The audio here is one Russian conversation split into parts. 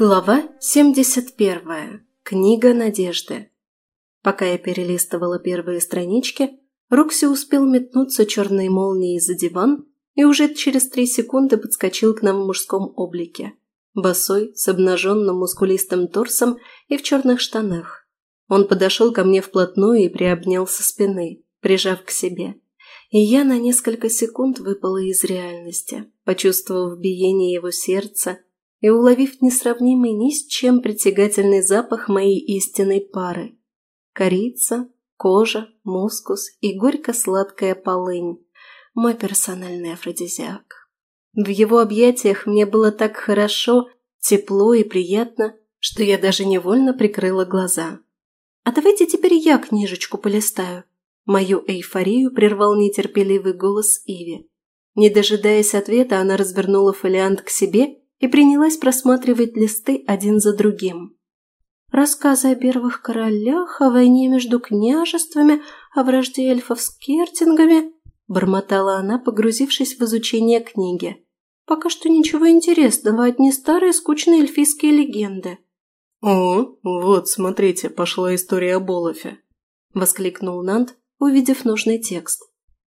Глава 71. Книга надежды. Пока я перелистывала первые странички, Рокси успел метнуться черной молнией за диван и уже через три секунды подскочил к нам в мужском облике. Босой, с обнаженным мускулистым торсом и в черных штанах. Он подошел ко мне вплотную и приобнял со спины, прижав к себе. И я на несколько секунд выпала из реальности, почувствовав биение его сердца – и уловив несравнимый ни с чем притягательный запах моей истинной пары. Корица, кожа, мускус и горько-сладкая полынь. Мой персональный афродизиак. В его объятиях мне было так хорошо, тепло и приятно, что я даже невольно прикрыла глаза. «А давайте теперь я книжечку полистаю». Мою эйфорию прервал нетерпеливый голос Иви. Не дожидаясь ответа, она развернула фолиант к себе и принялась просматривать листы один за другим. Рассказы о первых королях, о войне между княжествами, о вражде эльфов с кертингами, бормотала она, погрузившись в изучение книги. Пока что ничего интересного, одни старые скучные эльфийские легенды. «О, вот, смотрите, пошла история о Болофе», – воскликнул Нант, увидев нужный текст.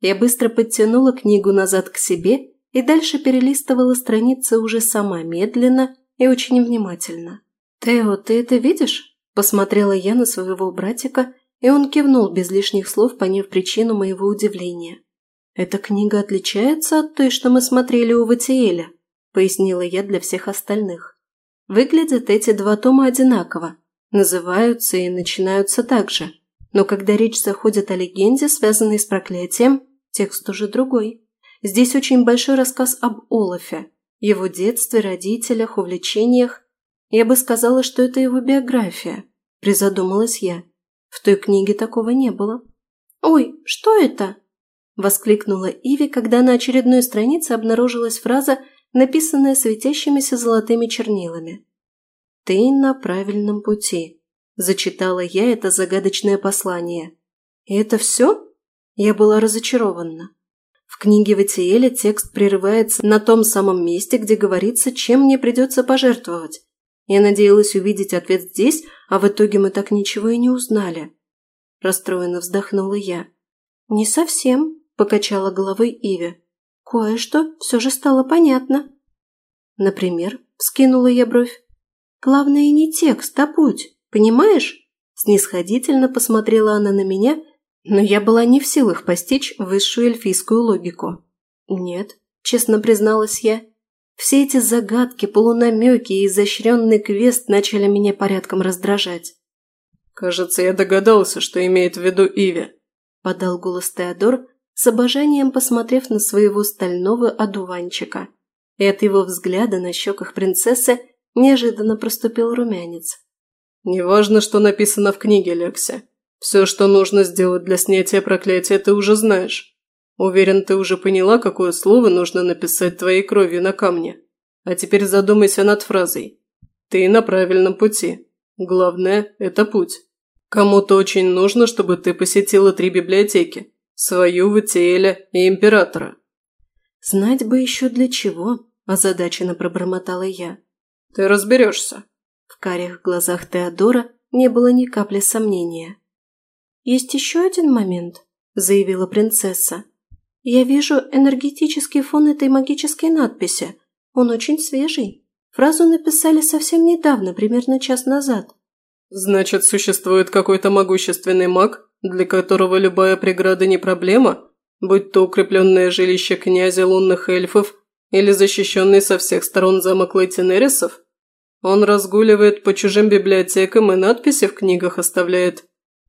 Я быстро подтянула книгу назад к себе и дальше перелистывала страницы уже сама медленно и очень внимательно. «Тео, ты это видишь?» – посмотрела я на своего братика, и он кивнул без лишних слов, поняв причину моего удивления. «Эта книга отличается от той, что мы смотрели у Ватиэля», – пояснила я для всех остальных. «Выглядят эти два тома одинаково, называются и начинаются так же, но когда речь заходит о легенде, связанной с проклятием, текст уже другой». Здесь очень большой рассказ об Олафе, его детстве, родителях, увлечениях. Я бы сказала, что это его биография, призадумалась я. В той книге такого не было. «Ой, что это?» – воскликнула Иви, когда на очередной странице обнаружилась фраза, написанная светящимися золотыми чернилами. «Ты на правильном пути», – зачитала я это загадочное послание. «И это все?» Я была разочарована. В книге Ватиэля текст прерывается на том самом месте, где говорится, чем мне придется пожертвовать. Я надеялась увидеть ответ здесь, а в итоге мы так ничего и не узнали. Расстроенно вздохнула я. «Не совсем», – покачала головой Иви. «Кое-что все же стало понятно». «Например?» – вскинула я бровь. «Главное не текст, а путь, понимаешь?» Снисходительно посмотрела она на меня но я была не в силах постичь высшую эльфийскую логику. Нет, честно призналась я. Все эти загадки, полунамеки и изощренный квест начали меня порядком раздражать. «Кажется, я догадался, что имеет в виду Иви», – подал голос Теодор, с обожанием посмотрев на своего стального одуванчика. И от его взгляда на щеках принцессы неожиданно проступил румянец. «Неважно, что написано в книге, Лекси. Все, что нужно сделать для снятия проклятия, ты уже знаешь. Уверен, ты уже поняла, какое слово нужно написать твоей кровью на камне. А теперь задумайся над фразой. Ты на правильном пути. Главное – это путь. Кому-то очень нужно, чтобы ты посетила три библиотеки. Свою, Ватиэля и Императора. «Знать бы еще для чего», – озадаченно пробормотала я. «Ты разберешься». В карих глазах Теодора не было ни капли сомнения. «Есть еще один момент», – заявила принцесса. «Я вижу энергетический фон этой магической надписи. Он очень свежий. Фразу написали совсем недавно, примерно час назад». «Значит, существует какой-то могущественный маг, для которого любая преграда не проблема, будь то укрепленное жилище князя лунных эльфов или защищенный со всех сторон замок Лейтенерисов? Он разгуливает по чужим библиотекам и надписи в книгах оставляет.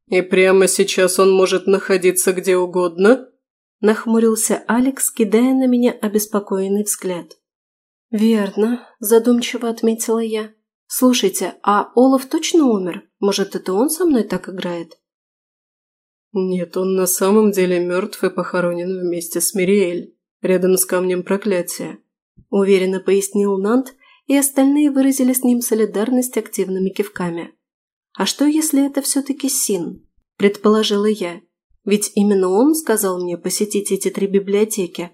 «И прямо сейчас он может находиться где угодно?» Нахмурился Алекс, кидая на меня обеспокоенный взгляд. «Верно», – задумчиво отметила я. «Слушайте, а Олаф точно умер? Может, это он со мной так играет?» «Нет, он на самом деле мертв и похоронен вместе с Мириэль, рядом с камнем проклятия», – уверенно пояснил Нант, и остальные выразили с ним солидарность активными кивками. «А что, если это все-таки Син?» – предположила я. Ведь именно он сказал мне посетить эти три библиотеки.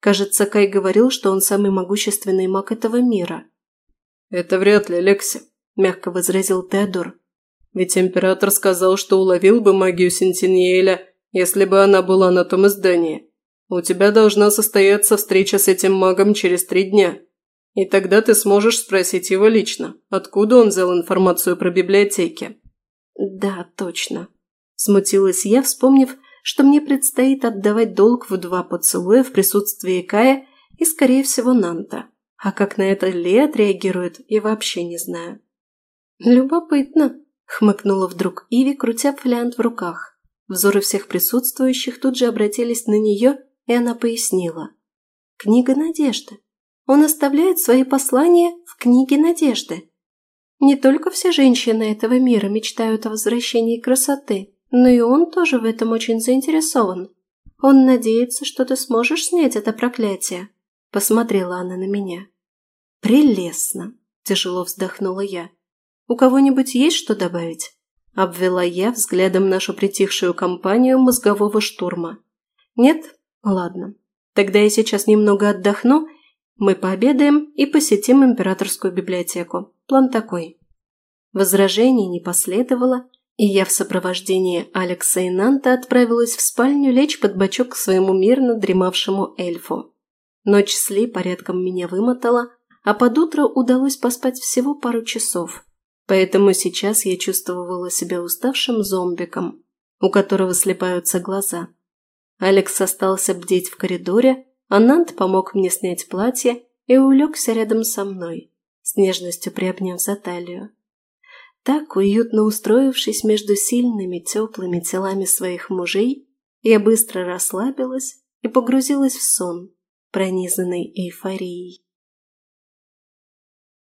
Кажется, Кай говорил, что он самый могущественный маг этого мира. «Это вряд ли, Лекси», – мягко возразил Теодор. «Ведь император сказал, что уловил бы магию Сентиньеля, если бы она была на том издании. У тебя должна состояться встреча с этим магом через три дня. И тогда ты сможешь спросить его лично, откуда он взял информацию про библиотеки». «Да, точно», – смутилась я, вспомнив, что мне предстоит отдавать долг в два поцелуя в присутствии Кая и, скорее всего, Нанта. А как на это Ли отреагирует, я вообще не знаю. «Любопытно», – хмыкнула вдруг Иви, крутя фолиант в руках. Взоры всех присутствующих тут же обратились на нее, и она пояснила. «Книга надежды. Он оставляет свои послания в книге надежды. Не только все женщины этого мира мечтают о возвращении красоты, но и он тоже в этом очень заинтересован. Он надеется, что ты сможешь снять это проклятие. Посмотрела она на меня. Прелестно, тяжело вздохнула я. У кого-нибудь есть что добавить? Обвела я взглядом нашу притихшую компанию мозгового штурма. Нет? Ладно. Тогда я сейчас немного отдохну, мы пообедаем и посетим императорскую библиотеку. План такой. Возражений не последовало, и я в сопровождении Алекса и Нанта отправилась в спальню лечь под бочок к своему мирно дремавшему эльфу. Ночь с Ли порядком меня вымотала, а под утро удалось поспать всего пару часов, поэтому сейчас я чувствовала себя уставшим зомбиком, у которого слепаются глаза. Алекс остался бдеть в коридоре, а Нант помог мне снять платье и улегся рядом со мной, с нежностью приобняв за талию. Так, уютно устроившись между сильными теплыми телами своих мужей, я быстро расслабилась и погрузилась в сон, пронизанный эйфорией.